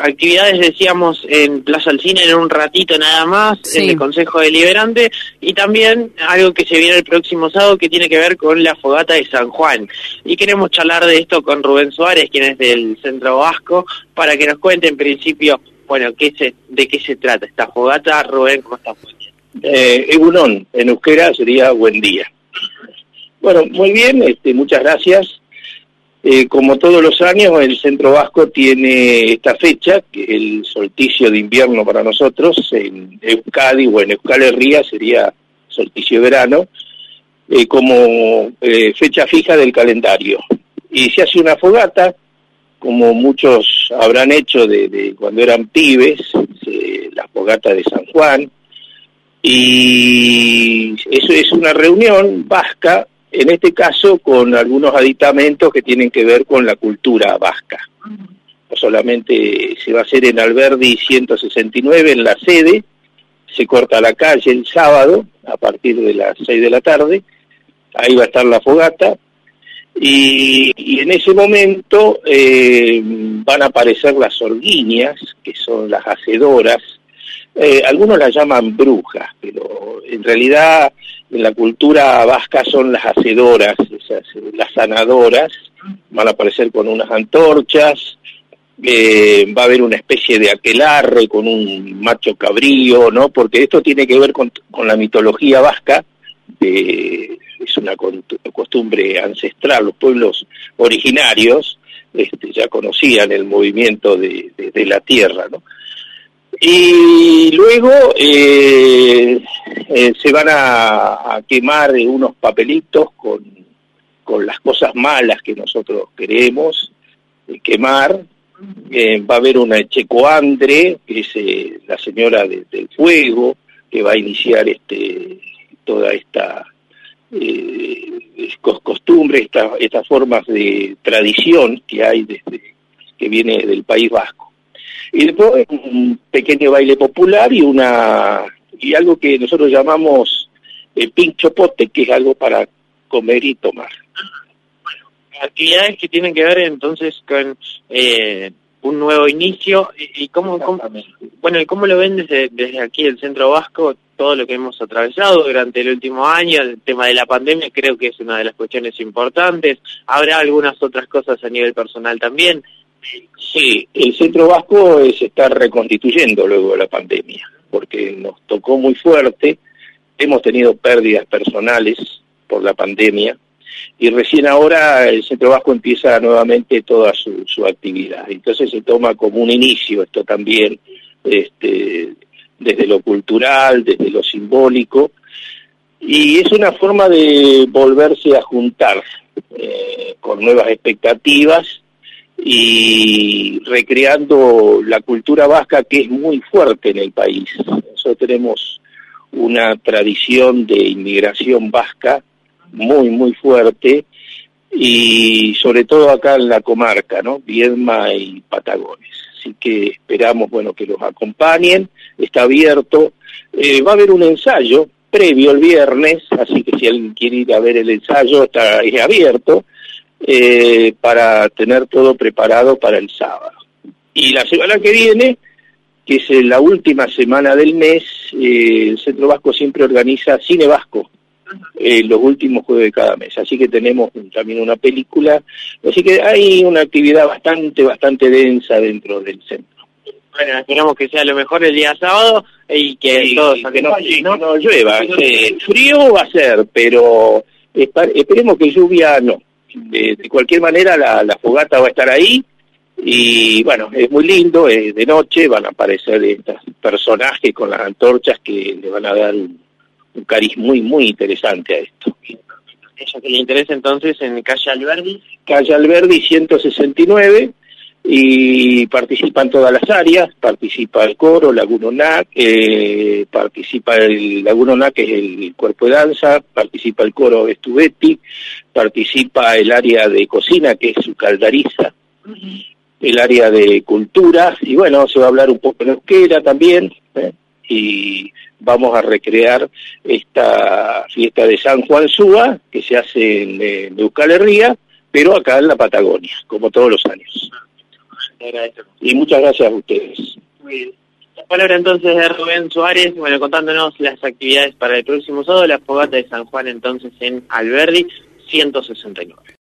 actividades decíamos en Plaza Alcina en un ratito nada más, en el Consejo Deliberante, y también algo que se viene el próximo sábado que tiene que ver con la fogata de San Juan. Y queremos charlar de esto con Rubén Suárez, quien es del Centro Vasco, para que nos cuente en principio, bueno, qué se, de qué se trata esta fogata. Rubén, ¿cómo estás? Eh, Egunon, en euskera sería buen día. Bueno, muy bien, este, muchas gracias. Eh, como todos los años, el Centro Vasco tiene esta fecha, que el solsticio de invierno para nosotros, en Euskadi o en Euskal Herria sería solsticio de verano, eh, como eh, fecha fija del calendario. Y se hace una fogata, como muchos habrán hecho de, cuando eran pibes, la fogata de San Juan, y eso es una reunión vasca en este caso con algunos aditamentos que tienen que ver con la cultura vasca. Solamente se va a hacer en Alberdi 169 en la sede, se corta la calle el sábado a partir de las 6 de la tarde, ahí va a estar la fogata, y, en ese momento eh, van a aparecer las orguíneas, que son las hacedoras, eh, algunos las llaman brujas, pero en realidad en la cultura vasca son las hacedoras, las sanadoras, van a aparecer con unas antorchas, eh, va a haber una especie de aquelarre con un macho cabrío, ¿no? Porque esto tiene que ver con, la mitología vasca, es una costumbre ancestral, los pueblos originarios este, ya conocían el movimiento de, de la tierra, ¿no? Y luego eh, eh, se van a, quemar unos papelitos con, con, las cosas malas que nosotros queremos eh, quemar. va a haber una Checoandre, que es la señora del fuego, que va a iniciar este toda esta costumbre, estas formas de tradición que hay desde que viene del País Vasco. Y después un pequeño baile popular y una y algo que nosotros llamamos el eh, pincho pote, que es algo para comer y tomar. Bueno, actividades que tienen que ver entonces con eh, un nuevo inicio y, cómo, bueno, ¿y cómo lo ven desde, desde aquí el Centro Vasco todo lo que hemos atravesado durante el último año, el tema de la pandemia creo que es una de las cuestiones importantes, habrá algunas otras cosas a nivel personal también, Sí, el centro vasco se está reconstituyendo luego de la pandemia, porque nos tocó muy fuerte, hemos tenido pérdidas personales por la pandemia, y recién ahora el centro vasco empieza nuevamente toda su, su actividad. Entonces se toma como un inicio esto también, este, desde lo cultural, desde lo simbólico, y es una forma de volverse a juntar eh, con nuevas expectativas y recreando la cultura vasca que es muy fuerte en el país. Nosotros tenemos una tradición de inmigración vasca muy, muy fuerte y sobre todo acá en la comarca, ¿no? Viedma y Patagones. Así que esperamos, bueno, que los acompañen, está abierto, eh, va a haber un ensayo previo el viernes, así que si alguien quiere ir a ver el ensayo, está es abierto, eh, para tener todo preparado para el sábado. Y la semana que viene, que es la última semana del mes, eh, el Centro Vasco siempre organiza Cine Vasco, eh, los últimos jueves de cada mes. Así que tenemos también una película. Así que hay una actividad bastante, bastante densa dentro del centro. Bueno, esperamos que sea lo mejor el día sábado y que que no, no, llueva. frío va a ser, pero esperemos que lluvia no de, cualquier manera la, fogata va a estar ahí y bueno, es muy lindo, es de noche, van a aparecer estos personajes con las antorchas que le van a dar un, cariz muy, muy interesante a esto. Eso que le interesa entonces en Calle Alberdi. Calle Alberdi 169 y participan todas las áreas, participa el coro, Lagunonac, eh, participa el Lagunonac, que es el cuerpo de danza, participa el coro Estubetti, participa el área de cocina, que es su caldariza, el área de cultura, y bueno, se va a hablar un poco de euskera también, ¿eh? y vamos a recrear esta fiesta de San Juan Súa, que se hace en, en Euskal Herria, pero acá en la Patagonia, como todos los años. Y muchas gracias a ustedes. Muy bien. La palabra entonces de Rubén Suárez, bueno, contándonos las actividades para el próximo sábado, la fogata de San Juan entonces en Alberdi, 169.